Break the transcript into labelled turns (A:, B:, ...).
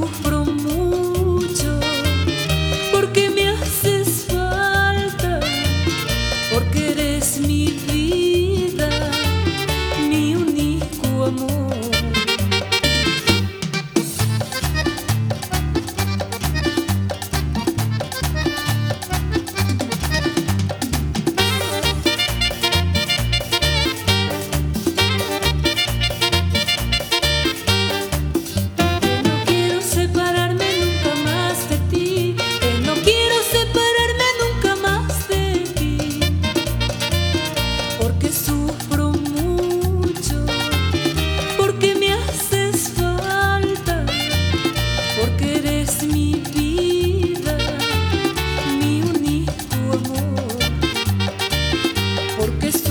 A: sufro mucho porque me haces falta, porque eres mi vida, mi único amor. porque